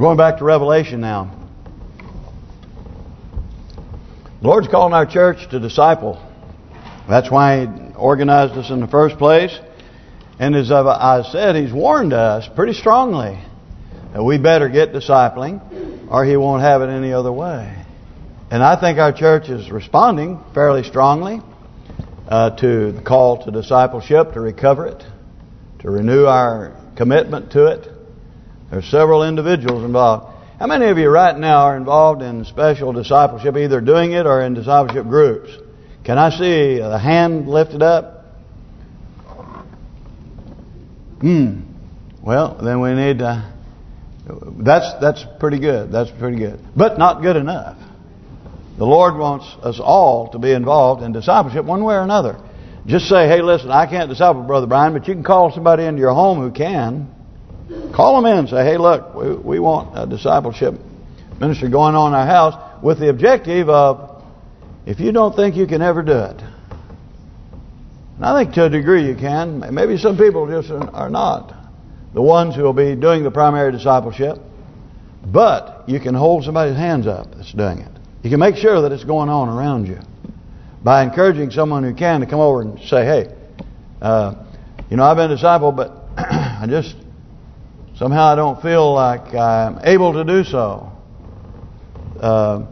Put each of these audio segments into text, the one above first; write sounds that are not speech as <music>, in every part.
Going back to Revelation now. The Lord's calling our church to disciple. That's why He organized us in the first place. And as I said, He's warned us pretty strongly that we better get discipling or He won't have it any other way. And I think our church is responding fairly strongly uh, to the call to discipleship, to recover it, to renew our commitment to it. There's several individuals involved. How many of you right now are involved in special discipleship, either doing it or in discipleship groups? Can I see a hand lifted up? Hmm. Well, then we need to... That's that's pretty good. That's pretty good. But not good enough. The Lord wants us all to be involved in discipleship one way or another. Just say, hey, listen, I can't disciple Brother Brian, but you can call somebody into your home who can. Call them in and say, hey, look, we, we want a discipleship ministry going on in our house with the objective of, if you don't think you can ever do it, and I think to a degree you can. Maybe some people just are not the ones who will be doing the primary discipleship. But you can hold somebody's hands up that's doing it. You can make sure that it's going on around you by encouraging someone who can to come over and say, hey, uh, you know, I've been a disciple, but <clears throat> I just somehow I don't feel like I'm able to do so. Uh,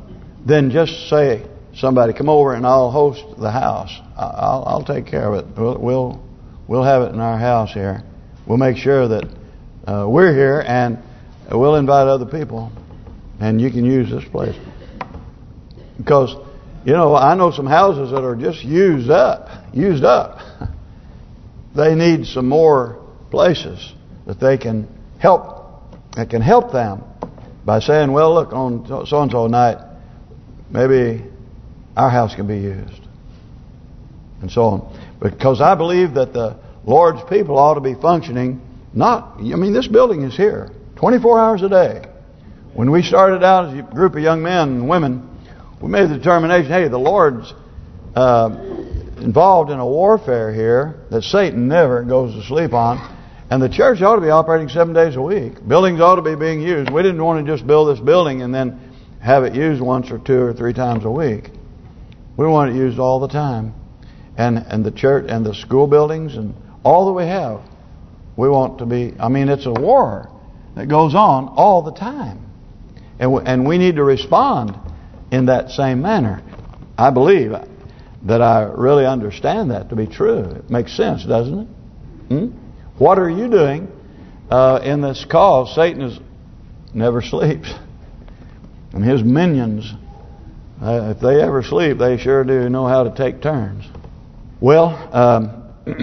then just say, somebody come over and I'll host the house. I'll, I'll take care of it. We'll, we'll we'll have it in our house here. We'll make sure that uh, we're here and we'll invite other people, and you can use this place because you know I know some houses that are just used up, used up. <laughs> they need some more places that they can help that can help them by saying, well, look, on so and so night, maybe our house can be used. And so on. Because I believe that the Lord's people ought to be functioning not, I mean, this building is here 24 hours a day. When we started out as a group of young men and women, we made the determination, hey, the Lord's uh, involved in a warfare here that Satan never goes to sleep on. And the church ought to be operating seven days a week. Buildings ought to be being used. We didn't want to just build this building and then have it used once or two or three times a week. We want it used all the time. And and the church and the school buildings and all that we have, we want to be, I mean, it's a war that goes on all the time. And we, and we need to respond in that same manner. I believe that I really understand that to be true. It makes sense, doesn't it? Hmm? What are you doing uh, in this cause? Satan is never sleeps. And his minions uh, if they ever sleep, they sure do know how to take turns. Well, um, <clears throat>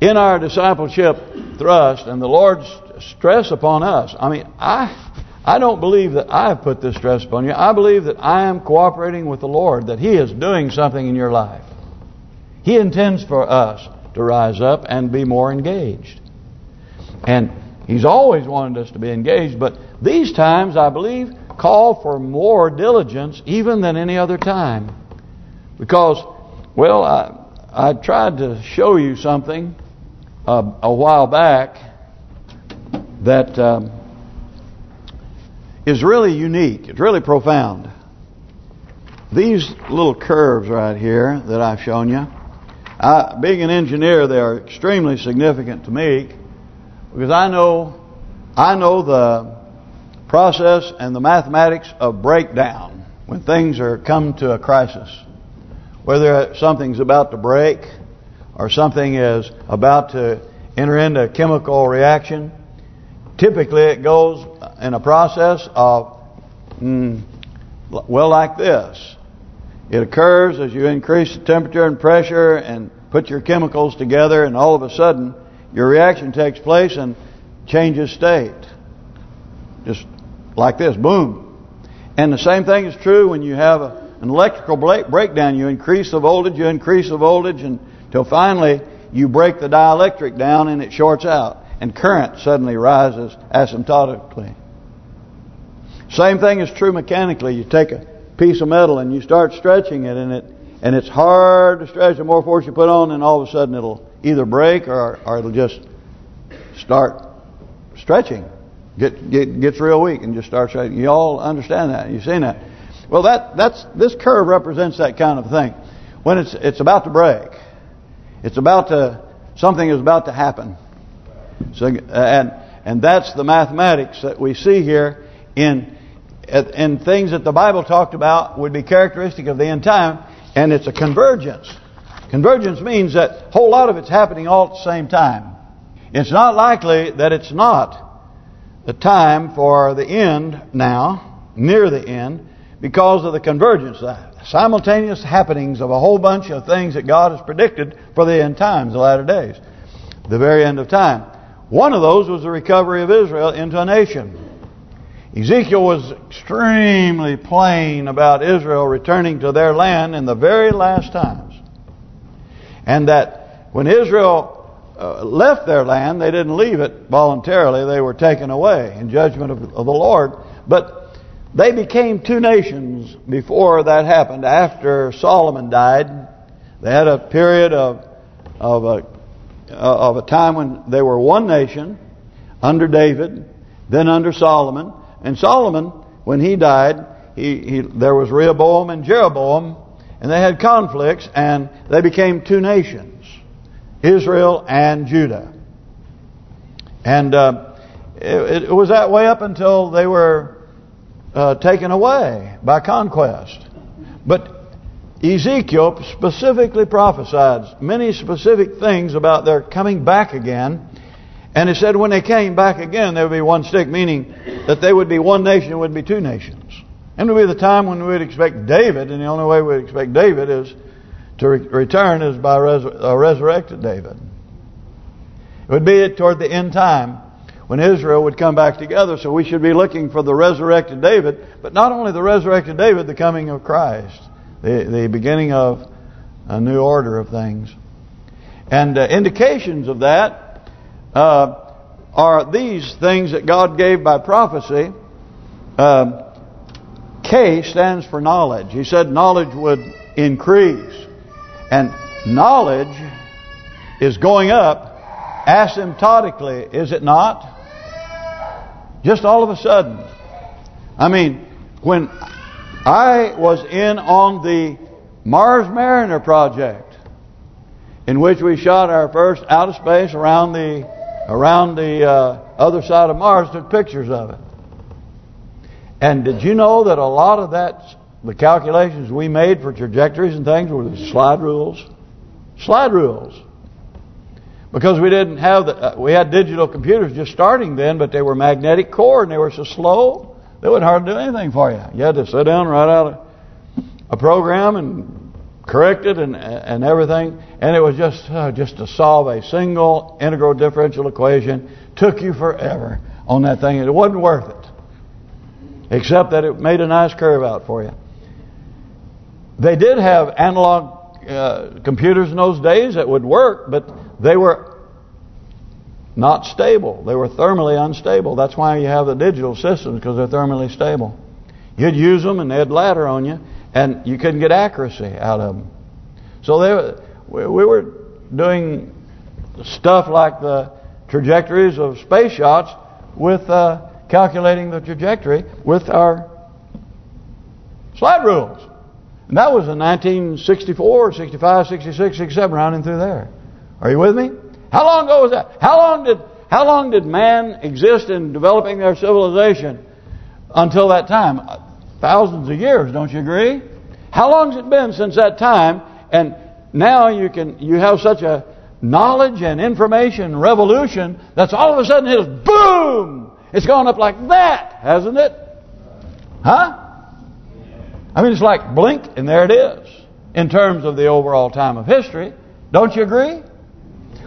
in our discipleship thrust and the Lord's stress upon us, I mean, I I don't believe that I've put this stress upon you. I believe that I am cooperating with the Lord, that He is doing something in your life. He intends for us to rise up and be more engaged. And He's always wanted us to be engaged, but these times, I believe, call for more diligence even than any other time. Because, well, I, I tried to show you something uh, a while back that um, is really unique. It's really profound. These little curves right here that I've shown you, I, being an engineer, they are extremely significant to me because I know I know the process and the mathematics of breakdown when things are come to a crisis. Whether something's about to break or something is about to enter into a chemical reaction, typically it goes in a process of, mm, well, like this. It occurs as you increase the temperature and pressure and put your chemicals together and all of a sudden your reaction takes place and changes state. Just like this, boom. And the same thing is true when you have a, an electrical breakdown. You increase the voltage, you increase the voltage, until finally you break the dielectric down and it shorts out. And current suddenly rises asymptotically. Same thing is true mechanically. You take a piece of metal and you start stretching it and it and it's hard to stretch. The more force you put on, and all of a sudden it'll either break or, or it'll just start stretching. get, get gets real weak and just starts. You all understand that? You've seen that? Well, that that's this curve represents that kind of thing. When it's it's about to break, it's about to something is about to happen. So and and that's the mathematics that we see here in in things that the Bible talked about would be characteristic of the end time, and it's a convergence. Convergence means that a whole lot of it's happening all at the same time. It's not likely that it's not the time for the end now, near the end, because of the convergence, the simultaneous happenings of a whole bunch of things that God has predicted for the end times, the latter days, the very end of time. One of those was the recovery of Israel into a nation. Ezekiel was extremely plain about Israel returning to their land in the very last times. And that when Israel uh, left their land, they didn't leave it voluntarily. They were taken away in judgment of, of the Lord. But they became two nations before that happened. After Solomon died, they had a period of of a of a time when they were one nation under David, then under Solomon. And Solomon, when he died, he, he there was Rehoboam and Jeroboam, and they had conflicts, and they became two nations, Israel and Judah. And uh, it, it, was that way up until they were uh, taken away by conquest. But Ezekiel specifically prophesied many specific things about their coming back again. And it said when they came back again, there would be one stick, meaning that they would be one nation, it would be two nations. And it would be the time when we would expect David, and the only way we would expect David is to re return is by res a resurrected David. It would be toward the end time when Israel would come back together. So we should be looking for the resurrected David, but not only the resurrected David, the coming of Christ, the the beginning of a new order of things. And uh, indications of that uh, are these things that God gave by prophecy. Uh, K stands for knowledge. He said knowledge would increase. And knowledge is going up asymptotically, is it not? Just all of a sudden. I mean, when I was in on the Mars Mariner project, in which we shot our first out of space around the around the uh, other side of Mars, took pictures of it. And did you know that a lot of that, the calculations we made for trajectories and things were slide rules? Slide rules. Because we didn't have the, uh, we had digital computers just starting then, but they were magnetic core and they were so slow, they wouldn't hardly do anything for you. You had to sit down write out a, a program and correct it and and everything, and it was just uh, just to solve a single integral differential equation took you forever on that thing. It wasn't worth it. Except that it made a nice curve out for you. They did have analog uh, computers in those days that would work, but they were not stable. They were thermally unstable. That's why you have the digital systems, because they're thermally stable. You'd use them and they'd ladder on you, and you couldn't get accuracy out of them. So they, we were doing stuff like the trajectories of space shots with uh, calculating the trajectory with our slide rules. And that was in 1964, 65, 66, 67, rounding through there. Are you with me? How long ago was that? How long did how long did man exist in developing their civilization until that time? Thousands of years, don't you agree? How long has it been since that time? And now you can you have such a knowledge and information revolution that's all of a sudden hit boom it's gone up like that, hasn't it? Huh? I mean, it's like blink, and there it is. In terms of the overall time of history. Don't you agree?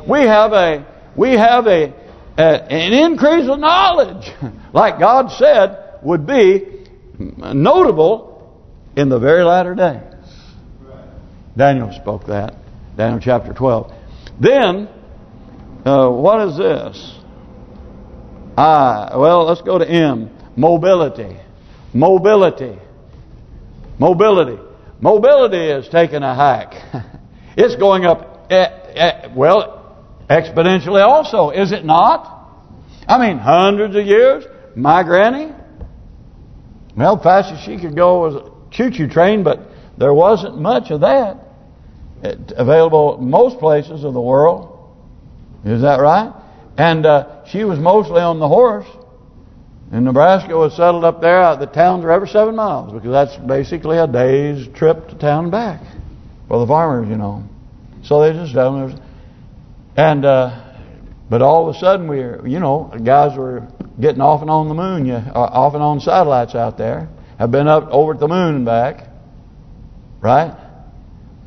We have a we have a, a an increase of knowledge, <laughs> like God said would be notable in the very latter days. Daniel spoke that. Daniel chapter 12. Then, uh, what is this? I, well, let's go to M. Mobility. Mobility. Mobility. Mobility is taking a hike. <laughs> it's going up, eh, eh, well, exponentially also, is it not? I mean, hundreds of years, my granny, well, fastest she could go was a choo-choo train, but there wasn't much of that available at most places of the world. Is that right? And uh, she was mostly on the horse. And Nebraska was settled up there. The towns are every seven miles because that's basically a day's trip to town and back for the farmers, you know. So they just down and uh, but all of a sudden we, you know, guys were getting off and on the moon, you, uh, off and on satellites out there. Have been up over at the moon and back, right?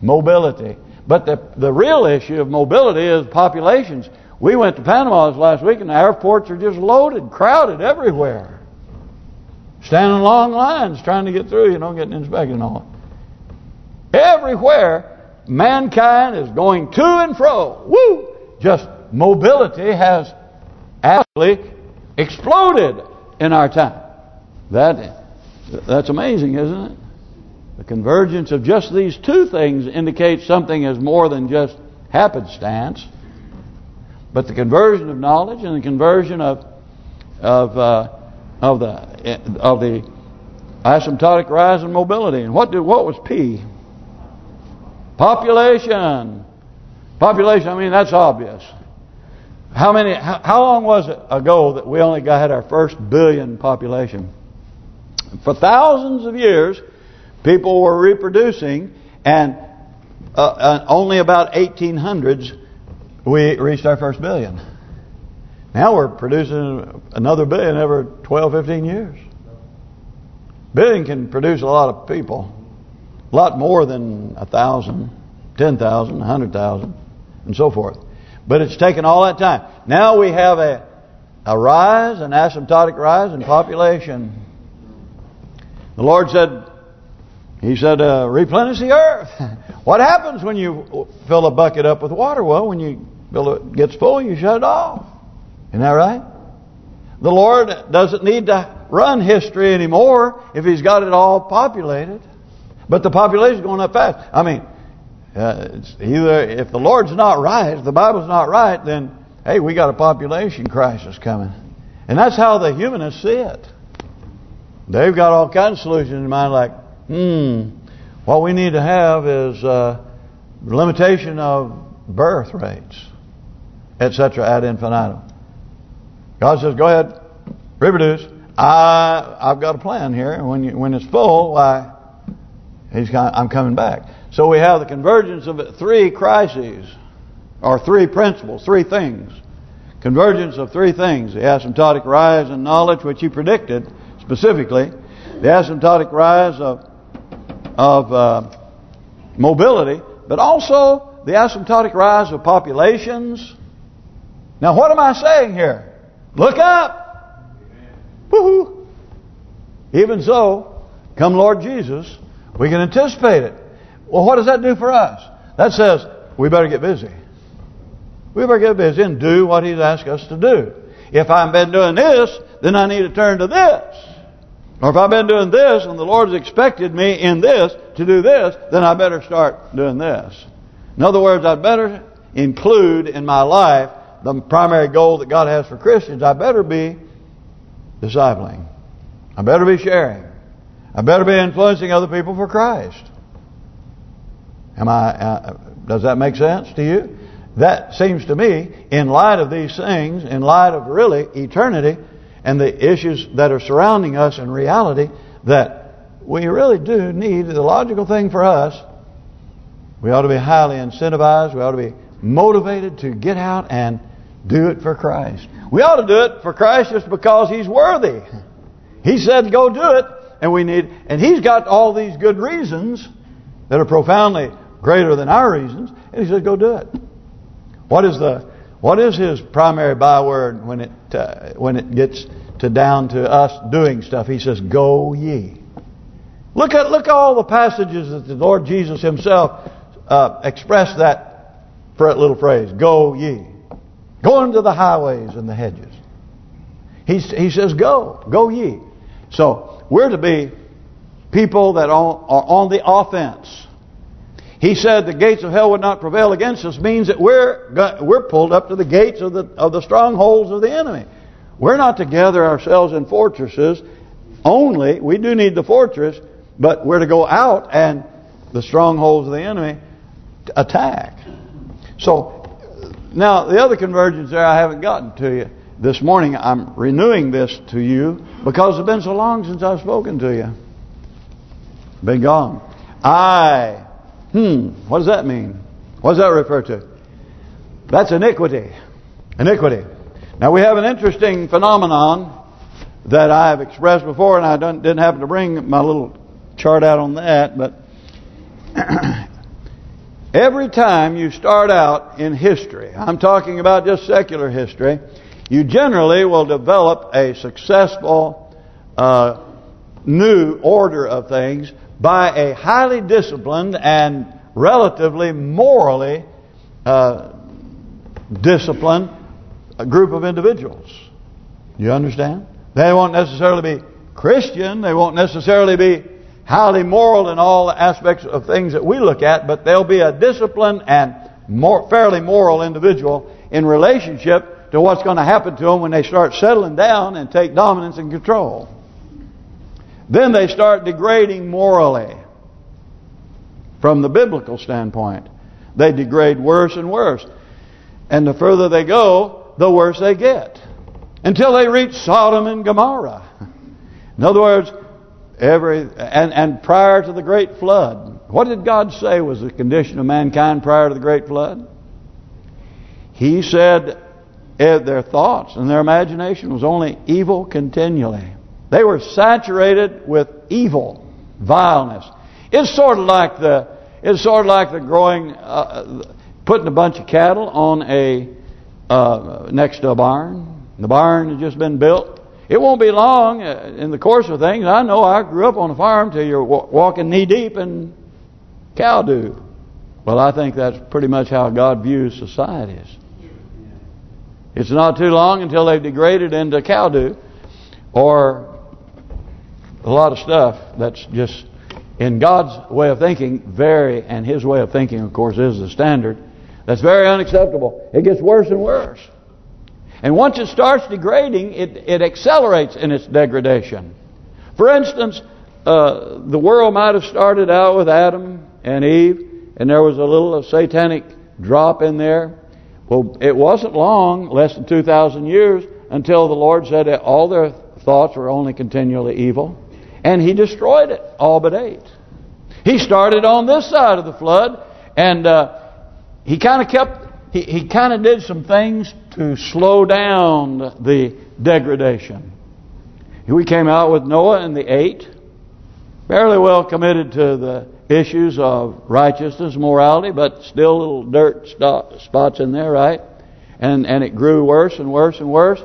Mobility. But the the real issue of mobility is populations. We went to Panama last week, and the airports are just loaded, crowded everywhere. Standing long lines trying to get through, you know, getting inspected and all. Everywhere, mankind is going to and fro. Woo! Just mobility has absolutely exploded in our time. That That's amazing, isn't it? The convergence of just these two things indicates something is more than just happenstance. But the conversion of knowledge and the conversion of of uh, of the of the asymptotic rise in mobility. And what did what was P? Population. Population. I mean that's obvious. How many? How, how long was it ago that we only got had our first billion population? For thousands of years, people were reproducing, and uh, uh, only about 1800s we reached our first billion. Now we're producing another billion every 12, 15 years. Billion can produce a lot of people. A lot more than a thousand, ten thousand, a hundred thousand, and so forth. But it's taken all that time. Now we have a a rise, an asymptotic rise in population. The Lord said, He said, uh, replenish the earth. <laughs> what happens when you fill a bucket up with water? Well, when you fill it gets full, you shut it off. Isn't that right? The Lord doesn't need to run history anymore if He's got it all populated. But the population is going up fast. I mean, uh, either if the Lord's not right, if the Bible's not right, then hey, we got a population crisis coming. And that's how the humanists see it. They've got all kinds of solutions in mind like, hmm, what we need to have is uh, limitation of birth rates etc. ad infinitum. God says, go ahead, reproduce. I I've got a plan here, and when you, when it's full, why he's I'm coming back. So we have the convergence of three crises, or three principles, three things. Convergence of three things: the asymptotic rise in knowledge, which he predicted specifically, the asymptotic rise of of uh, mobility, but also the asymptotic rise of populations now what am I saying here? Look up. Woohoo. Even so, come Lord Jesus, we can anticipate it. Well, what does that do for us? That says we better get busy. We better get busy and do what He's asked us to do. If I've been doing this, then I need to turn to this. Or if I've been doing this and the Lord's expected me in this to do this, then I better start doing this. In other words, I'd better include in my life the primary goal that God has for Christians, I better be discipling. I better be sharing. I better be influencing other people for Christ. Am I? Uh, does that make sense to you? That seems to me, in light of these things, in light of really eternity and the issues that are surrounding us in reality, that we really do need the logical thing for us. We ought to be highly incentivized. We ought to be motivated to get out and do it for Christ. We ought to do it for Christ just because He's worthy. He said, go do it. And we need, and He's got all these good reasons that are profoundly greater than our reasons. And He says, go do it. What is the, what is His primary byword when it uh, when it gets to down to us doing stuff? He says, go ye. Look at look at all the passages that the Lord Jesus Himself uh, expressed that little phrase, go ye. Go into the highways and the hedges. He, he says, go. Go ye. So, we're to be people that are on the offense. He said the gates of hell would not prevail against us means that we're we're pulled up to the gates of the of the strongholds of the enemy. We're not to gather ourselves in fortresses only. We do need the fortress, but we're to go out and the strongholds of the enemy attack. So, now the other convergence there I haven't gotten to you. This morning I'm renewing this to you because it's been so long since I've spoken to you. Been gone. I. Hmm. What does that mean? What does that refer to? That's iniquity. Iniquity. Now we have an interesting phenomenon that I've expressed before, and I didn't happen to bring my little chart out on that, but <clears throat> every time you start out in history, I'm talking about just secular history, you generally will develop a successful uh, new order of things by a highly disciplined and relatively morally uh, disciplined group of individuals. You understand? They won't necessarily be Christian. They won't necessarily be highly moral in all the aspects of things that we look at, but they'll be a disciplined and more fairly moral individual in relationship to what's going to happen to them when they start settling down and take dominance and control. Then they start degrading morally from the biblical standpoint. They degrade worse and worse. And the further they go, the worse they get. Until they reach Sodom and Gomorrah. In other words, every and and prior to the great flood, what did God say was the condition of mankind prior to the great flood? He said their thoughts and their imagination was only evil continually. They were saturated with evil, vileness. It's sort of like the it's sort of like the growing, uh, putting a bunch of cattle on a uh, next to a barn. The barn has just been built. It won't be long uh, in the course of things. I know I grew up on a farm till you're walking knee deep in cow dew. Well, I think that's pretty much how God views societies. It's not too long until they've degraded into cow dew or a lot of stuff that's just in God's way of thinking very, and His way of thinking, of course, is the standard. That's very unacceptable. It gets worse and worse. And once it starts degrading, it, it accelerates in its degradation. For instance, uh, the world might have started out with Adam and Eve, and there was a little of satanic drop in there. Well, it wasn't long, less than 2,000 years, until the Lord said that all their thoughts were only continually evil. And He destroyed it, all but eight. He started on this side of the flood, and uh, He kind of kept, He, he kind of did some things to slow down the degradation. We came out with Noah and the eight, fairly well committed to the issues of righteousness, morality, but still little dirt spots in there, right? And and it grew worse and worse and worse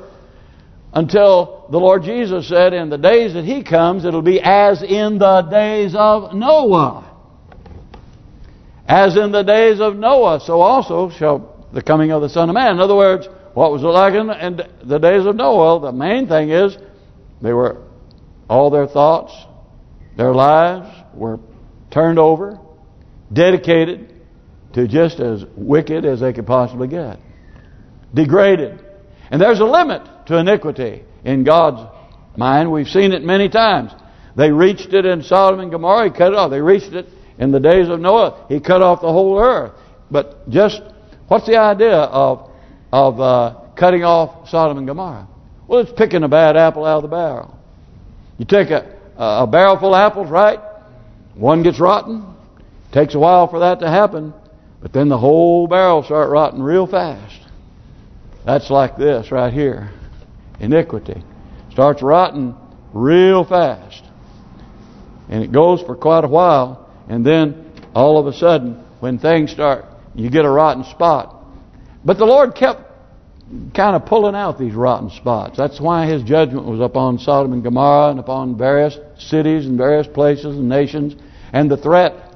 until the Lord Jesus said, in the days that He comes, it'll be as in the days of Noah. As in the days of Noah, so also shall the coming of the Son of Man. In other words, what was it like in the, in the days of Noah? The main thing is, they were, all their thoughts, their lives were turned over, dedicated to just as wicked as they could possibly get. Degraded. And there's a limit to iniquity in God's mind. We've seen it many times. They reached it in Sodom and Gomorrah. He cut it off. They reached it in the days of Noah. He cut off the whole earth. But just, what's the idea of of uh, cutting off Sodom and Gomorrah? Well, it's picking a bad apple out of the barrel. You take a, a barrel full of apples, right? One gets rotten. Takes a while for that to happen. But then the whole barrel start rotting real fast. That's like this right here iniquity. Starts rotting real fast. And it goes for quite a while. And then all of a sudden, when things start, you get a rotten spot. But the Lord kept kind of pulling out these rotten spots. That's why His judgment was upon Sodom and Gomorrah and upon various cities and various places and nations. And the threat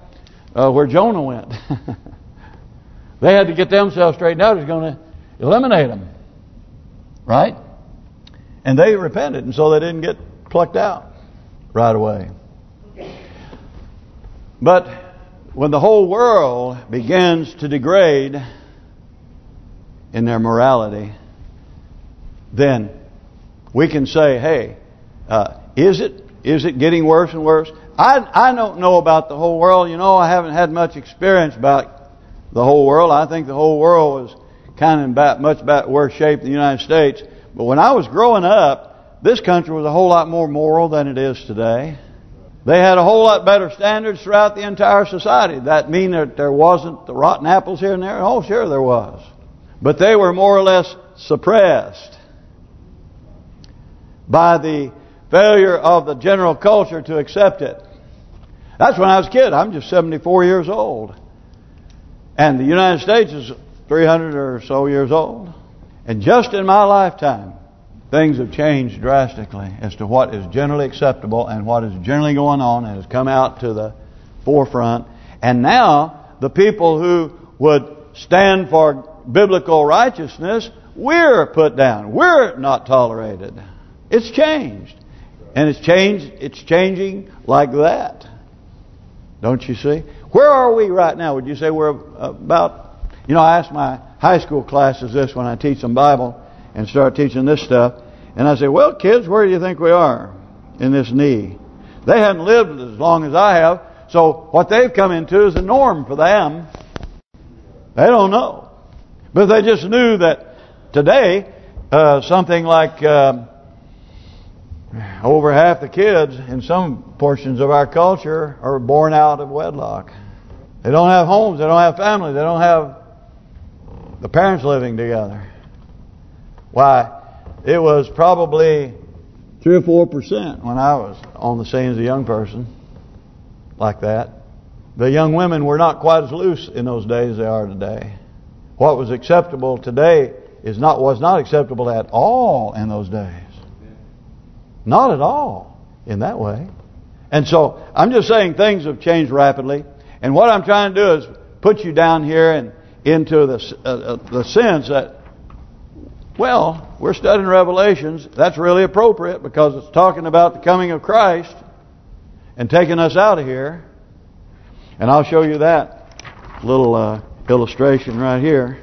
uh, where Jonah went. <laughs> they had to get themselves straightened out. He's going to eliminate them. Right? And they repented, and so they didn't get plucked out right away. But when the whole world begins to degrade in their morality, then we can say, hey, uh, is it is it getting worse and worse? I I don't know about the whole world. You know, I haven't had much experience about the whole world. I think the whole world was kind of in bad, much bad, worse shape than the United States. But when I was growing up, this country was a whole lot more moral than it is today. They had a whole lot better standards throughout the entire society. That mean that there wasn't the rotten apples here and there? Oh, sure there was. But they were more or less suppressed by the failure of the general culture to accept it. That's when I was a kid. I'm just 74 years old. And the United States is 300 or so years old. And just in my lifetime, things have changed drastically as to what is generally acceptable and what is generally going on and has come out to the forefront. And now, the people who would stand for biblical righteousness, we're put down. We're not tolerated. It's changed. And it's changed. It's changing like that. Don't you see? Where are we right now? Would you say we're about... You know, I ask my high school classes this when I teach them Bible and start teaching this stuff. And I say, well, kids, where do you think we are in this knee? They haven't lived as long as I have. So what they've come into is a norm for them. They don't know. But they just knew that today, uh, something like uh, over half the kids in some portions of our culture are born out of wedlock. They don't have homes. They don't have families. They don't have the parents living together. Why, it was probably 3 or 4% when I was on the scene as a young person like that. The young women were not quite as loose in those days as they are today. What was acceptable today is not was not acceptable at all in those days. Not at all in that way. And so I'm just saying things have changed rapidly. And what I'm trying to do is put you down here and into the uh, uh, the sense that, well, we're studying Revelations. That's really appropriate because it's talking about the coming of Christ and taking us out of here. And I'll show you that little uh, illustration right here.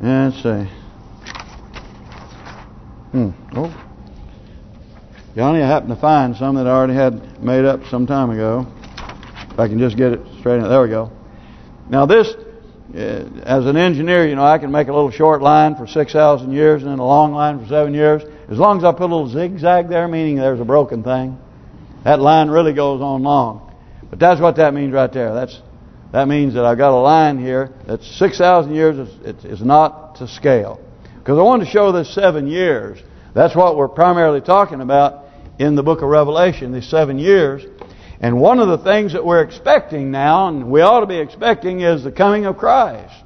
Let's see. Hmm. Oh. Johnny, I happened to find some that I already had made up some time ago. If I can just get it straight. There we go. Now this, uh, as an engineer, you know, I can make a little short line for 6,000 years and then a long line for seven years. As long as I put a little zigzag there, meaning there's a broken thing, that line really goes on long. But that's what that means right there. That's That means that I've got a line here that's 6,000 years. It's not to scale. Because I wanted to show this seven years. That's what we're primarily talking about in the book of Revelation, these seven years. And one of the things that we're expecting now, and we ought to be expecting, is the coming of Christ.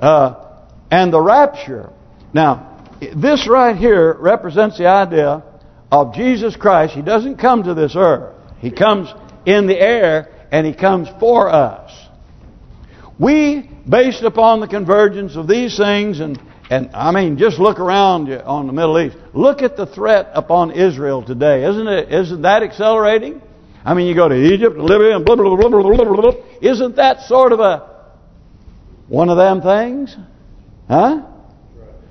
Uh, and the rapture. Now, this right here represents the idea of Jesus Christ. He doesn't come to this earth. He comes in the air, and He comes for us. We, based upon the convergence of these things and and I mean, just look around you on the Middle East. Look at the threat upon Israel today. Isn't it? Isn't that accelerating? I mean, you go to Egypt, Libya, and blah, blah, blah, blah, blah, blah, blah. Isn't that sort of a one of them things? Huh?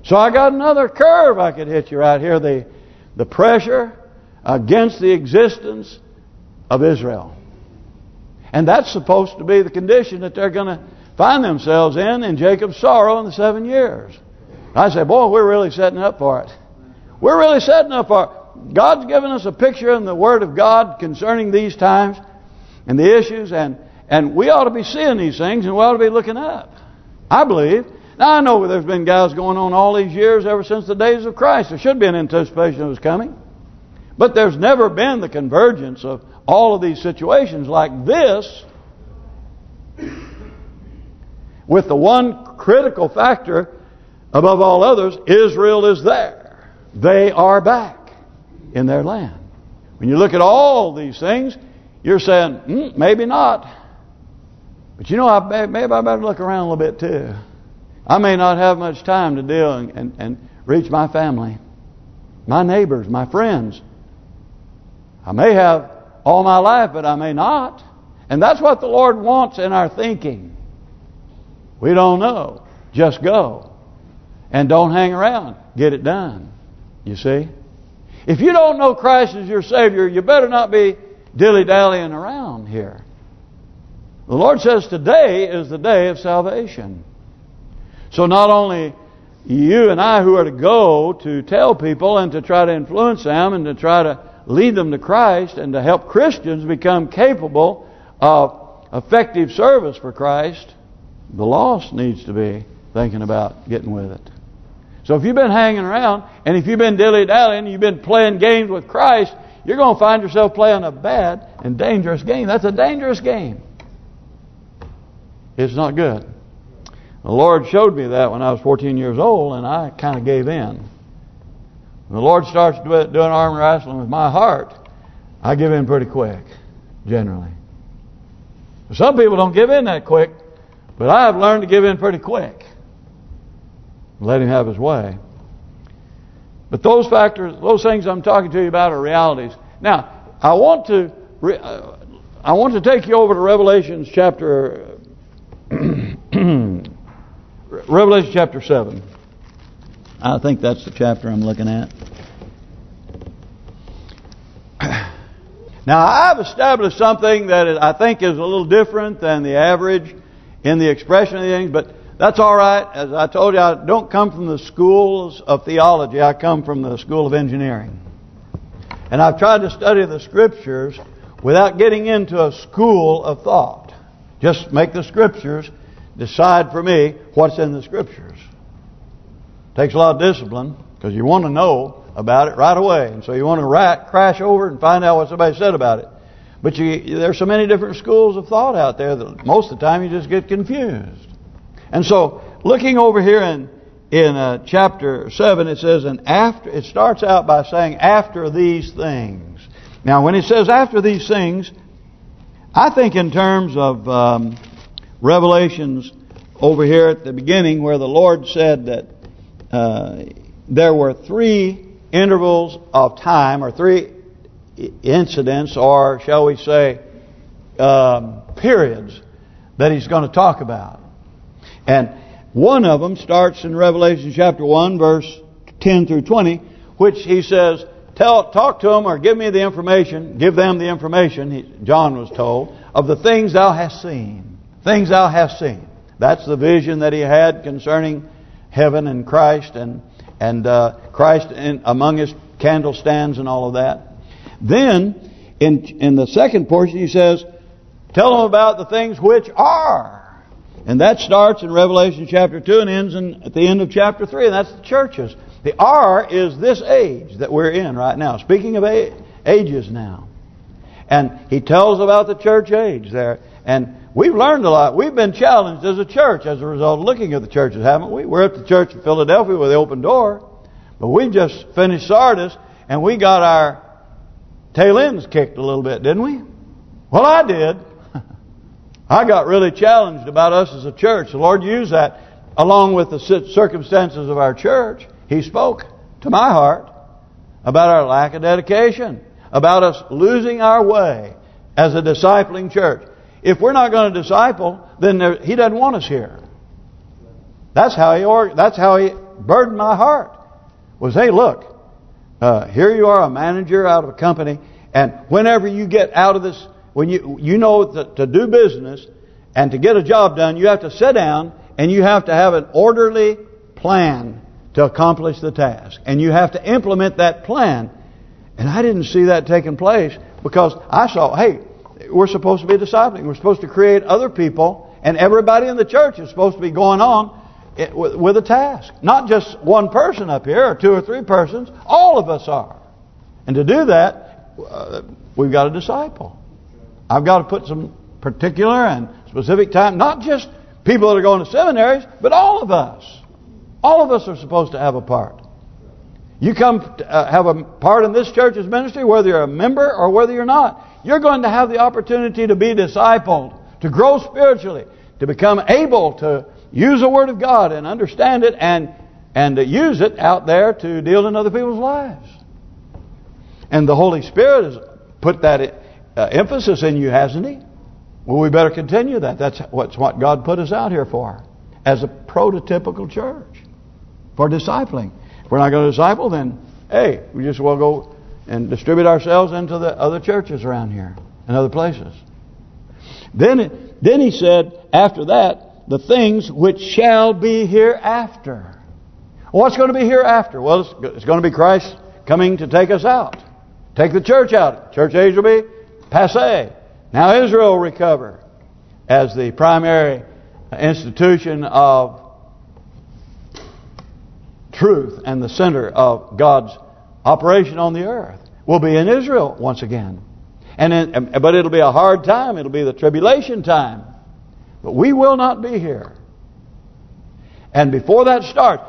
So I got another curve I could hit you right here. The, the pressure against the existence of Israel. And that's supposed to be the condition that they're going to find themselves in in Jacob's sorrow in the seven years. I say, boy, we're really setting up for it. We're really setting up for it. God's given us a picture in the Word of God concerning these times and the issues, and and we ought to be seeing these things, and we ought to be looking up. I believe. Now, I know there's been guys going on all these years ever since the days of Christ. There should be an anticipation of His coming. But there's never been the convergence of all of these situations like this with the one critical factor above all others, Israel is there. They are back in their land. When you look at all these things, you're saying, mm, maybe not. But you know, I, maybe I better look around a little bit too. I may not have much time to deal and, and, and reach my family, my neighbors, my friends. I may have all my life, but I may not. And that's what the Lord wants in our thinking. We don't know. Just go. And don't hang around. Get it done. You see? If you don't know Christ as your Savior, you better not be dilly-dallying around here. The Lord says today is the day of salvation. So not only you and I who are to go to tell people and to try to influence them and to try to lead them to Christ and to help Christians become capable of effective service for Christ, the lost needs to be thinking about getting with it. So if you've been hanging around and if you've been dilly-dallying, you've been playing games with Christ, you're going to find yourself playing a bad and dangerous game. That's a dangerous game. It's not good. The Lord showed me that when I was 14 years old, and I kind of gave in. When the Lord starts doing arm wrestling with my heart, I give in pretty quick, generally. Some people don't give in that quick, but I have learned to give in pretty quick. Let Him have His way. But those factors, those things I'm talking to you about are realities. Now, I want to uh, I want to take you over to Revelations chapter <clears throat> Revelation chapter 7. I think that's the chapter I'm looking at. Now, I've established something that I think is a little different than the average in the expression of things, but that's all right. As I told you, I don't come from the schools of theology. I come from the school of engineering. And I've tried to study the Scriptures without getting into a school of thought. Just make the Scriptures decide for me what's in the Scriptures. Takes a lot of discipline because you want to know about it right away. And so you want to crash over and find out what somebody said about it. But you, there's so many different schools of thought out there that most of the time you just get confused. And so looking over here in in uh, chapter 7 it says and after it starts out by saying after these things. Now when it says after these things I think in terms of um, Revelations over here at the beginning where the Lord said that uh, there were three intervals of time or three incidents or shall we say um, periods that he's going to talk about. And one of them starts in Revelation chapter 1 verse 10 through 20 which he says tell talk to them or give me the information give them the information he, John was told of the things thou hast seen things thou hast seen. That's the vision that he had concerning heaven and Christ and and uh, Christ in, among his candlestands and all of that. Then, in in the second portion, he says, "Tell them about the things which are," and that starts in Revelation chapter two and ends in, at the end of chapter three, and that's the churches. The R is this age that we're in right now. Speaking of ages now, and he tells about the church age there, and We've learned a lot. We've been challenged as a church as a result of looking at the churches, haven't we? We're at the church in Philadelphia with the open door. But we just finished Sardis, and we got our tail ends kicked a little bit, didn't we? Well, I did. <laughs> I got really challenged about us as a church. The Lord used that along with the circumstances of our church. He spoke to my heart about our lack of dedication, about us losing our way as a discipling church. If we're not going to disciple, then there, he doesn't want us here. That's how he or, that's how he burdened my heart. Was hey, look, uh, here you are, a manager out of a company, and whenever you get out of this, when you you know that to do business and to get a job done, you have to sit down and you have to have an orderly plan to accomplish the task, and you have to implement that plan. And I didn't see that taking place because I saw, hey, we're supposed to be discipling. We're supposed to create other people, and everybody in the church is supposed to be going on with a task. Not just one person up here, or two or three persons. All of us are. And to do that, uh, we've got to disciple. I've got to put some particular and specific time, not just people that are going to seminaries, but all of us. All of us are supposed to have a part. You come uh, have a part in this church's ministry, whether you're a member or whether you're not. You're going to have the opportunity to be discipled, to grow spiritually, to become able to use the Word of God and understand it and and to use it out there to deal in other people's lives. And the Holy Spirit has put that uh, emphasis in you, hasn't He? Well, we better continue that. That's what's what God put us out here for, as a prototypical church, for discipling. If we're not going to disciple, then hey, we just will go and distribute ourselves into the other churches around here and other places. Then, then he said, after that, the things which shall be hereafter. What's going to be hereafter? Well, it's, it's going to be Christ coming to take us out. Take the church out. Church age will be passe. Now Israel will recover as the primary institution of truth and the center of God's operation on the earth. Will be in Israel once again. And in, But it'll be a hard time. It'll be the tribulation time. But we will not be here. And before that starts,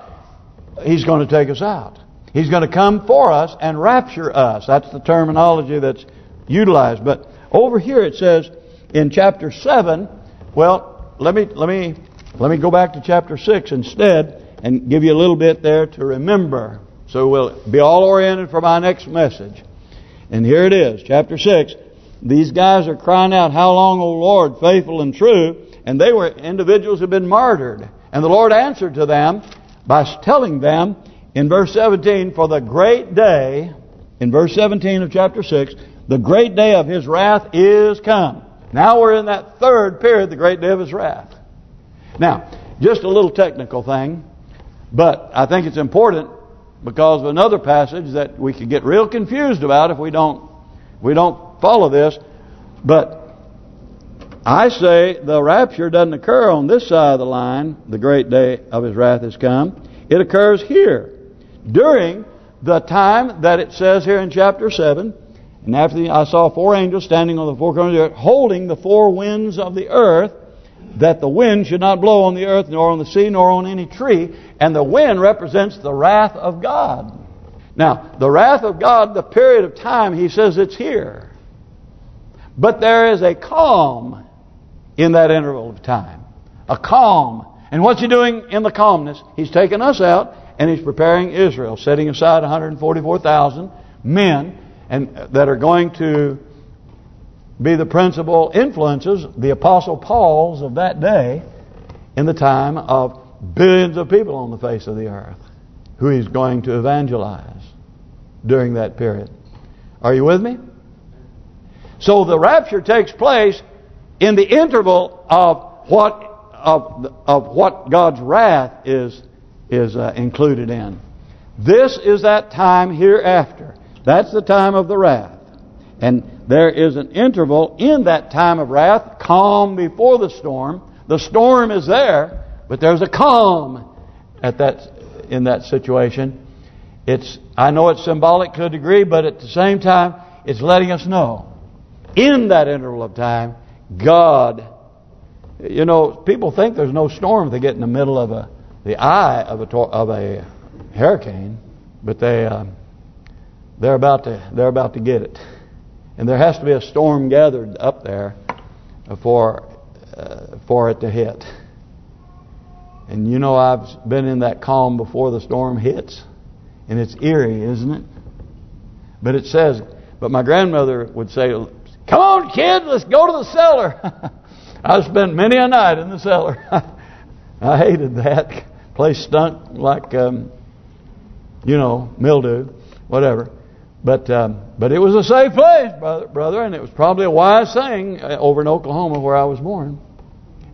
He's going to take us out. He's going to come for us and rapture us. That's the terminology that's utilized. But over here it says in chapter 7, well, let me let me let me go back to chapter 6 instead and give you a little bit there to remember. So we'll be all oriented for my next message. And here it is, chapter 6. These guys are crying out, How long, O Lord, faithful and true? And they were individuals who had been martyred. And the Lord answered to them by telling them in verse 17, For the great day, in verse 17 of chapter 6, the great day of His wrath is come. Now we're in that third period, the great day of His wrath. Now, just a little technical thing, but I think it's important because of another passage that we could get real confused about if we don't we don't follow this. But I say the rapture doesn't occur on this side of the line, the great day of his wrath has come. It occurs here, during the time that it says here in chapter 7, and after the, I saw four angels standing on the four corners of the earth, holding the four winds of the earth, that the wind should not blow on the earth, nor on the sea, nor on any tree. And the wind represents the wrath of God. Now, the wrath of God, the period of time, he says it's here. But there is a calm in that interval of time. A calm. And what's he doing in the calmness? He's taking us out and he's preparing Israel, setting aside 144,000 men and that are going to be the principal influences, the Apostle Paul's of that day, in the time of billions of people on the face of the earth, who he's going to evangelize during that period. Are you with me? So the rapture takes place in the interval of what of of what God's wrath is is uh, included in. This is that time hereafter. That's the time of the wrath. And there is an interval in that time of wrath, calm before the storm. The storm is there, but there's a calm at that in that situation. It's I know it's symbolic to a degree, but at the same time, it's letting us know in that interval of time, God. You know, people think there's no storm if they get in the middle of a the eye of a of a hurricane, but they uh, they're about to they're about to get it. And there has to be a storm gathered up there for uh, for it to hit. And you know I've been in that calm before the storm hits. And it's eerie, isn't it? But it says, but my grandmother would say, come on kid, let's go to the cellar. <laughs> I spent many a night in the cellar. <laughs> I hated that. Place stunk like, um, you know, mildew, whatever. But um, but it was a safe place, brother, brother, and it was probably a wise thing uh, over in Oklahoma where I was born.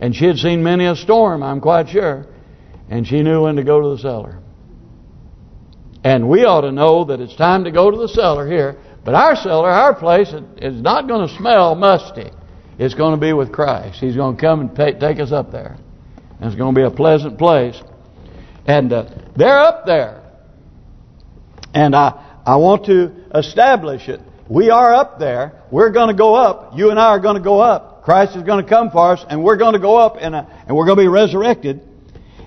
And she had seen many a storm, I'm quite sure. And she knew when to go to the cellar. And we ought to know that it's time to go to the cellar here. But our cellar, our place, is not going to smell musty. It's going to be with Christ. He's going to come and pay, take us up there. And it's going to be a pleasant place. And uh, they're up there. And I I want to establish it. We are up there. We're going to go up. You and I are going to go up. Christ is going to come for us, and we're going to go up, and and we're going to be resurrected.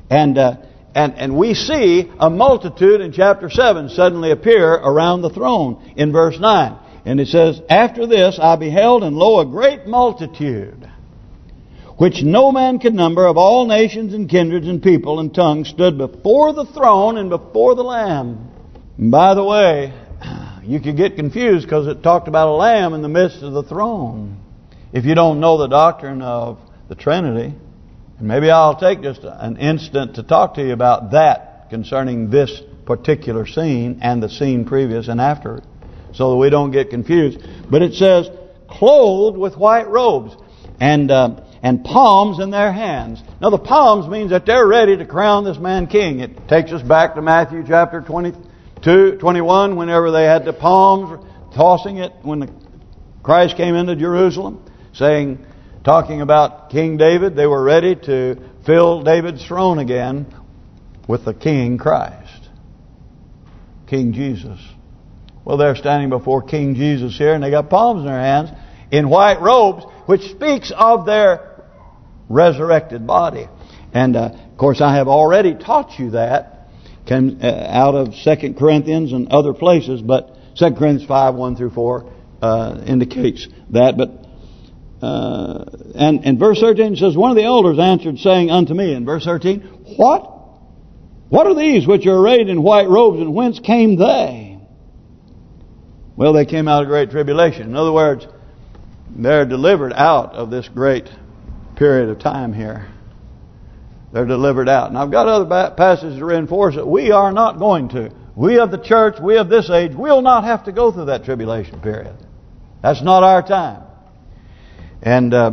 And uh, and and we see a multitude in chapter 7 suddenly appear around the throne in verse 9. And it says, After this I beheld, and lo, a great multitude, which no man could number, of all nations and kindreds and people and tongues, stood before the throne and before the Lamb. By the way, you could get confused because it talked about a lamb in the midst of the throne. If you don't know the doctrine of the Trinity, and maybe I'll take just an instant to talk to you about that concerning this particular scene and the scene previous and after, it, so that we don't get confused. But it says, clothed with white robes and uh, and palms in their hands. Now the palms means that they're ready to crown this man king. It takes us back to Matthew chapter 22, 21, whenever they had the palms tossing it when the Christ came into Jerusalem, saying, talking about King David, they were ready to fill David's throne again with the King Christ, King Jesus. Well, they're standing before King Jesus here, and they got palms in their hands in white robes, which speaks of their resurrected body. And, uh, of course, I have already taught you that came, uh, out of Second Corinthians and other places, but Second Corinthians 5, 1 through 4 uh, indicates that. But uh, and, and verse 13 says, One of the elders answered, saying unto me, in verse 13, What? What are these which are arrayed in white robes, and whence came they? Well, they came out of great tribulation. In other words, they're delivered out of this great period of time here. They're delivered out. And I've got other passages to reinforce it. We are not going to. We of the church, we of this age, will not have to go through that tribulation period. That's not our time. And uh,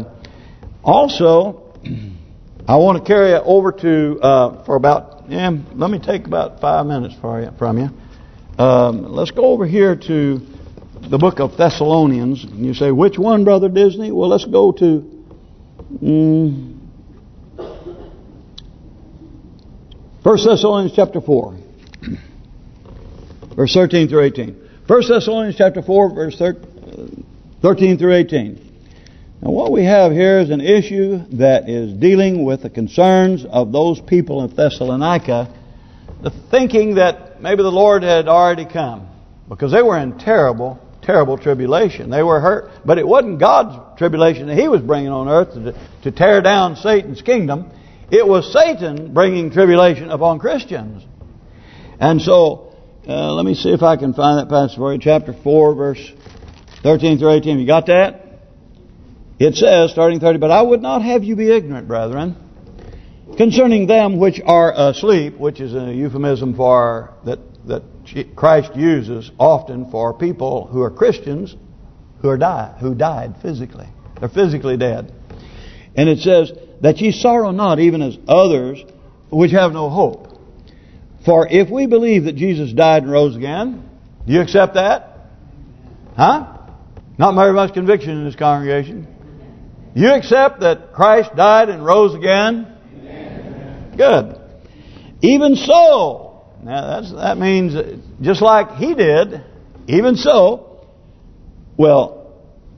also, <clears throat> I want to carry it over to, uh, for about, yeah, let me take about five minutes you, from you. Um, let's go over here to the book of Thessalonians. And you say, which one, Brother Disney? Well, let's go to... Mm, 1 Thessalonians chapter 4. Verse 13 through 18. 1 Thessalonians chapter 4, verse 13 through 18. Now what we have here is an issue that is dealing with the concerns of those people in Thessalonica, the thinking that maybe the Lord had already come. Because they were in terrible, terrible tribulation. They were hurt, but it wasn't God's tribulation that He was bringing on earth to, to tear down Satan's kingdom. It was Satan bringing tribulation upon Christians. And so, uh, let me see if I can find that passage for you. Chapter 4, verse 13 through 18. You got that? It says, starting 30, But I would not have you be ignorant, brethren, concerning them which are asleep, which is a euphemism for that that Christ uses often for people who are Christians who are die who died physically. They're physically dead. And it says, that ye sorrow not even as others which have no hope. For if we believe that Jesus died and rose again, do you accept that? Huh? Not very much conviction in this congregation. You accept that Christ died and rose again? Good. Even so, now that's that means just like He did, even so, well,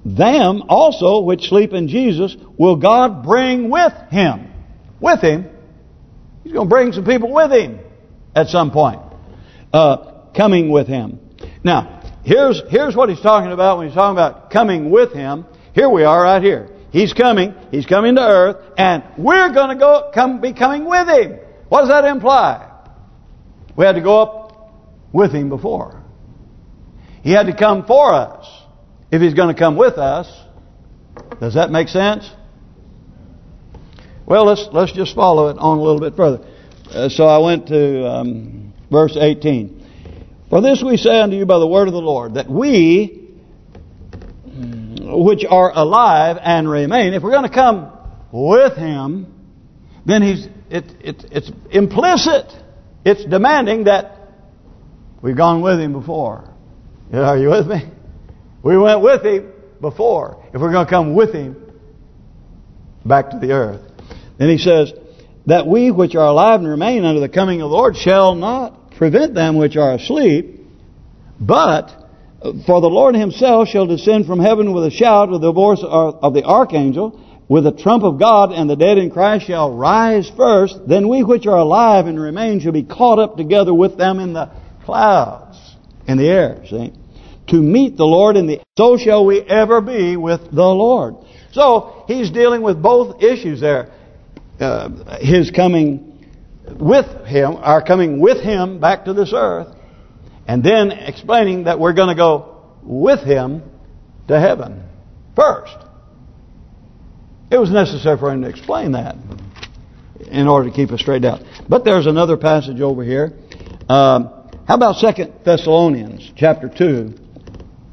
them also which sleep in Jesus will God bring with Him. With Him. He's going to bring some people with Him at some point. Uh, coming with Him. Now, here's here's what He's talking about when He's talking about coming with Him. Here we are right here. He's coming. He's coming to earth, and we're going to go come be coming with him. What does that imply? We had to go up with him before. He had to come for us. If he's going to come with us, does that make sense? Well, let's let's just follow it on a little bit further. Uh, so I went to um, verse 18. For this we say unto you by the word of the Lord, that we which are alive and remain, if we're going to come with Him, then He's it, it, it's implicit. It's demanding that we've gone with Him before. Are you with me? We went with Him before. If we're going to come with Him back to the earth. Then He says, that we which are alive and remain unto the coming of the Lord shall not prevent them which are asleep, but for the Lord himself shall descend from heaven with a shout of the voice of the archangel, with the trump of God, and the dead in Christ shall rise first. Then we which are alive and remain shall be caught up together with them in the clouds, in the air, see? To meet the Lord in the so shall we ever be with the Lord. So, he's dealing with both issues there. Uh, his coming with him, our coming with him back to this earth, and then explaining that we're going to go with him to heaven first. It was necessary for him to explain that in order to keep us straight out. But there's another passage over here. Um, how about Second Thessalonians chapter 2,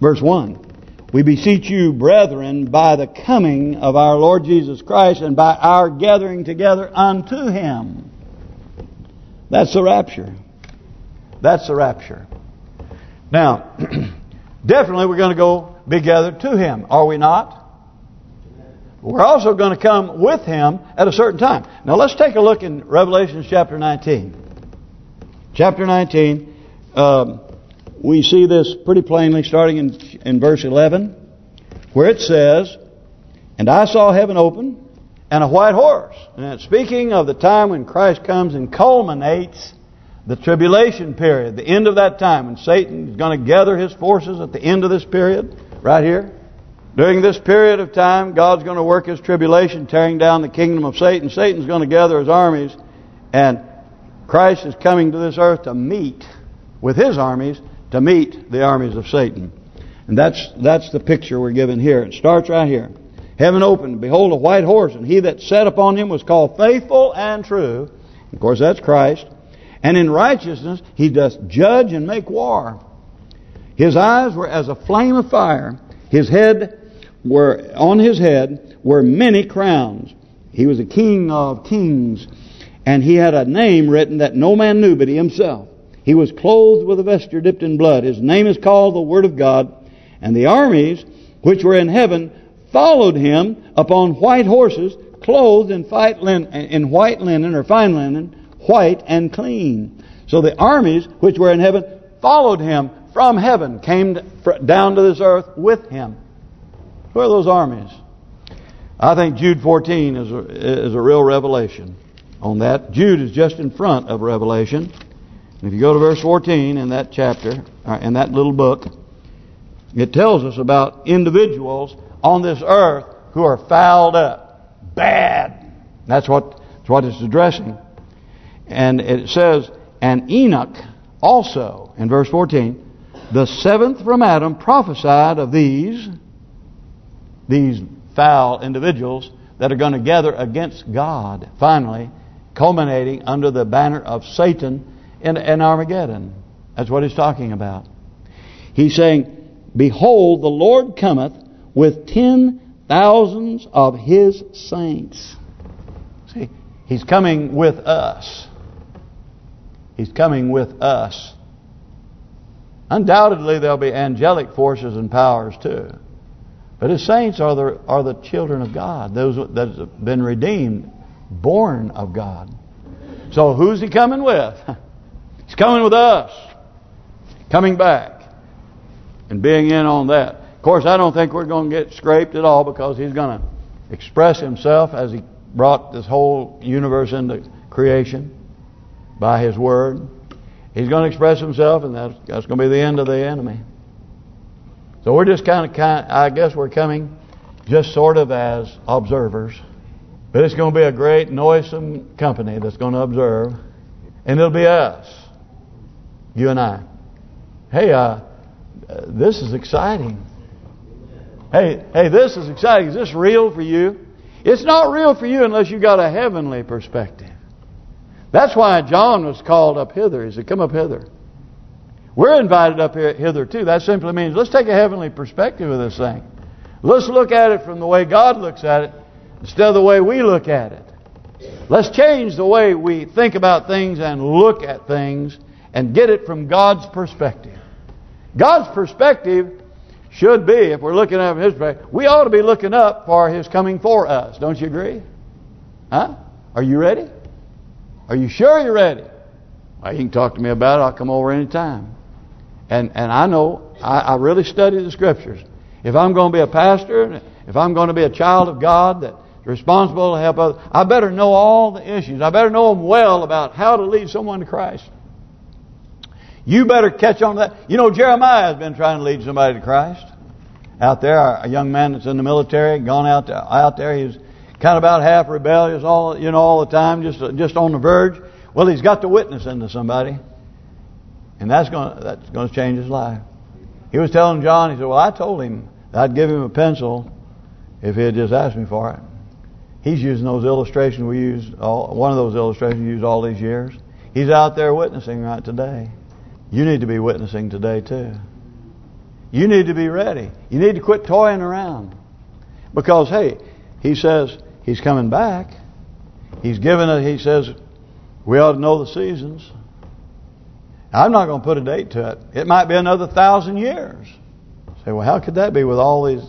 verse 1? We beseech you, brethren, by the coming of our Lord Jesus Christ and by our gathering together unto Him. That's the rapture. That's the rapture. Now, <clears throat> definitely we're going to go be gathered to Him, are we not? We're also going to come with Him at a certain time. Now let's take a look in Revelation chapter 19. Chapter 19, um, we see this pretty plainly starting in, in verse 11, where it says, And I saw heaven open, and a white horse. And it's speaking of the time when Christ comes and culminates the tribulation period, the end of that time, when Satan is going to gather his forces at the end of this period, right here. During this period of time, God's going to work His tribulation, tearing down the kingdom of Satan. Satan's going to gather his armies, and Christ is coming to this earth to meet with His armies, to meet the armies of Satan. And that's that's the picture we're given here. It starts right here. Heaven opened, behold a white horse, and he that sat upon him was called faithful and true. Of course, that's Christ. And in righteousness he doth judge and make war. His eyes were as a flame of fire. His head were on his head were many crowns. He was a king of kings, and he had a name written that no man knew but he himself. He was clothed with a vesture dipped in blood. His name is called the Word of God. And the armies which were in heaven followed him upon white horses, clothed in, in white linen or fine linen, white and clean. So the armies which were in heaven followed him from heaven, came down to this earth with him. Who are those armies? I think Jude 14 is a, is a real revelation on that. Jude is just in front of Revelation. If you go to verse 14 in that chapter, uh, in that little book, it tells us about individuals on this earth who are fouled up, bad. That's what that's what it's addressing. And it says, and Enoch also, in verse 14, the seventh from Adam prophesied of these these foul individuals that are going to gather against God, finally, culminating under the banner of Satan in, in Armageddon. That's what he's talking about. He's saying, Behold, the Lord cometh with ten thousands of his saints. See, he's coming with us. He's coming with us. Undoubtedly, there'll be angelic forces and powers too. But his saints are the are the children of God, those that have been redeemed, born of God. So who's he coming with? <laughs> He's coming with us. Coming back. And being in on that. Of course, I don't think we're going to get scraped at all because he's going to express himself as he brought this whole universe into creation by his word. He's going to express himself and that's, that's going to be the end of the enemy. So we're just kind of, kind, I guess we're coming just sort of as observers. But it's going to be a great noisome company that's going to observe. And it'll be us. You and I. Hey, uh, this is exciting. Hey, hey, this is exciting. Is this real for you? It's not real for you unless you've got a heavenly perspective. That's why John was called up hither. He said, come up hither. We're invited up here hither too. That simply means let's take a heavenly perspective of this thing. Let's look at it from the way God looks at it instead of the way we look at it. Let's change the way we think about things and look at things and get it from God's perspective. God's perspective should be, if we're looking at His perspective, we ought to be looking up for His coming for us. Don't you agree? Huh? Are you ready? Are you sure you're ready? Well, you can talk to me about it. I'll come over anytime. And and I know, I, I really study the Scriptures. If I'm going to be a pastor, if I'm going to be a child of God that's responsible to help others, I better know all the issues. I better know them well about how to lead someone to Christ. You better catch on to that. You know, Jeremiah has been trying to lead somebody to Christ. Out there, a young man that's in the military, gone out there, out there, he's kind of about half rebellious, all you know, all the time, just just on the verge. Well, he's got to witness into somebody, and that's going to, that's going to change his life. He was telling John, he said, "Well, I told him I'd give him a pencil if he had just asked me for it." He's using those illustrations we used, all, one of those illustrations we used all these years. He's out there witnessing right today. You need to be witnessing today too. You need to be ready. You need to quit toying around. Because, hey, he says he's coming back. He's given it, he says, we ought to know the seasons. I'm not going to put a date to it. It might be another thousand years. Say, well, how could that be with all these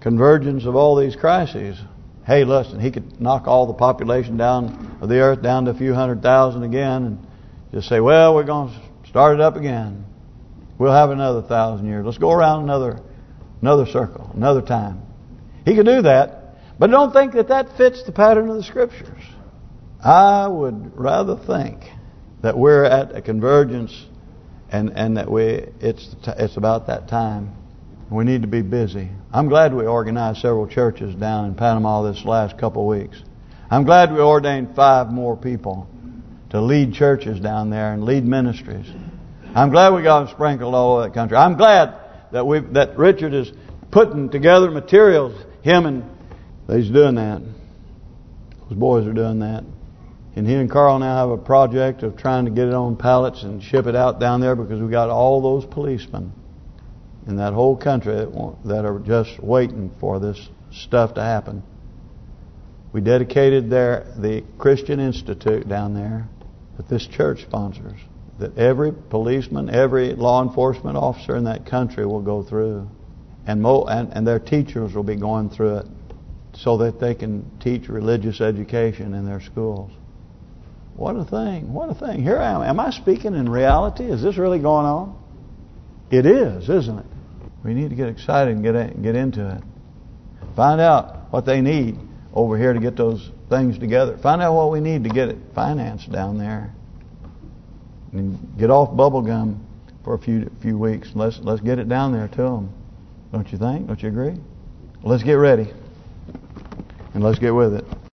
convergence of all these crises? Hey, listen, he could knock all the population down of the earth down to a few hundred thousand again and just say, well, we're going to start it up again. We'll have another thousand years. Let's go around another another circle, another time. He could do that, but don't think that that fits the pattern of the Scriptures. I would rather think that we're at a convergence and and that we it's it's about that time. We need to be busy. I'm glad we organized several churches down in Panama this last couple of weeks. I'm glad we ordained five more people to lead churches down there and lead ministries. I'm glad we got them sprinkled all over that country. I'm glad that we that Richard is putting together materials. Him and he's doing that. Those boys are doing that. And he and Carl now have a project of trying to get it on pallets and ship it out down there because we got all those policemen in that whole country that are just waiting for this stuff to happen. We dedicated there the Christian Institute down there that this church sponsors. That every policeman, every law enforcement officer in that country will go through. And, and, and their teachers will be going through it so that they can teach religious education in their schools. What a thing. What a thing. Here I am. Am I speaking in reality? Is this really going on? It is, isn't it? We need to get excited and get get into it. Find out what they need over here to get those things together. Find out what we need to get it financed down there. And get off bubble gum for a few few weeks. Let's let's get it down there to them. Don't you think? Don't you agree? Let's get ready. And let's get with it.